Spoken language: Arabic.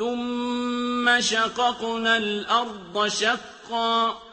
ثُمَّ شَقَقْنَا الْأَرْضَ شَقًّا